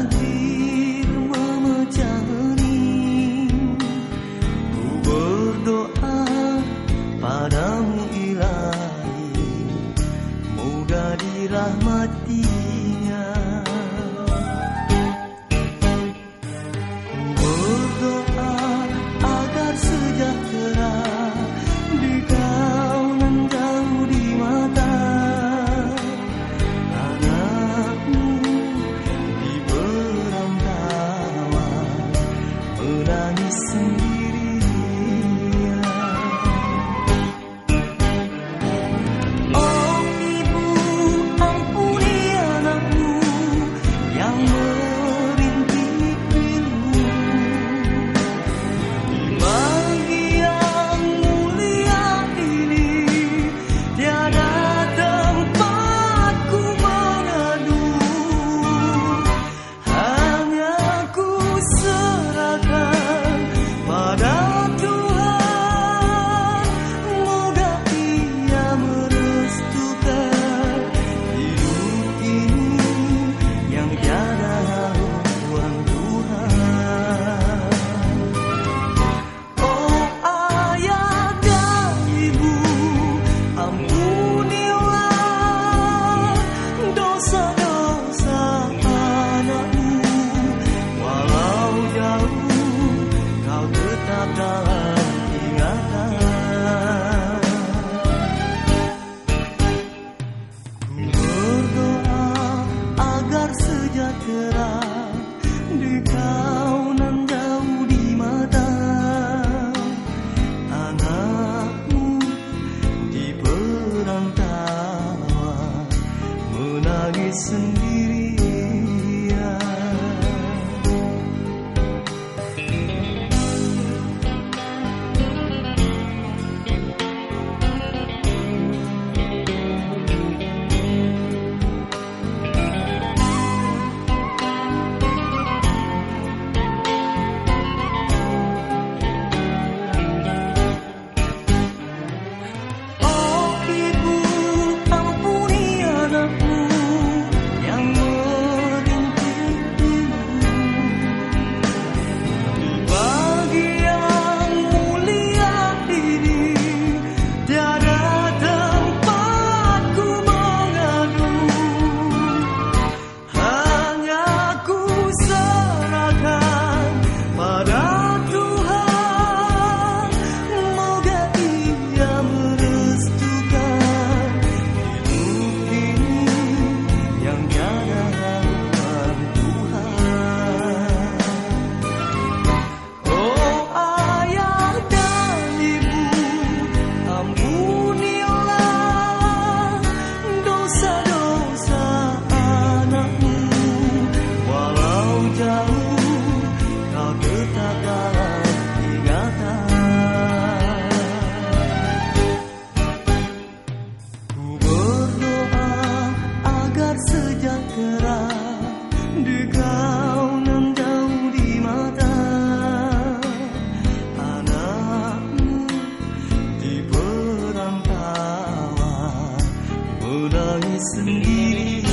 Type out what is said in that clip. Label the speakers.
Speaker 1: lagi It's jauh kau dekat dalam ingatan Ku berdoa agar sejahtera di kau nan jauh di mata. Anakmu di perantauan mulai sendiri.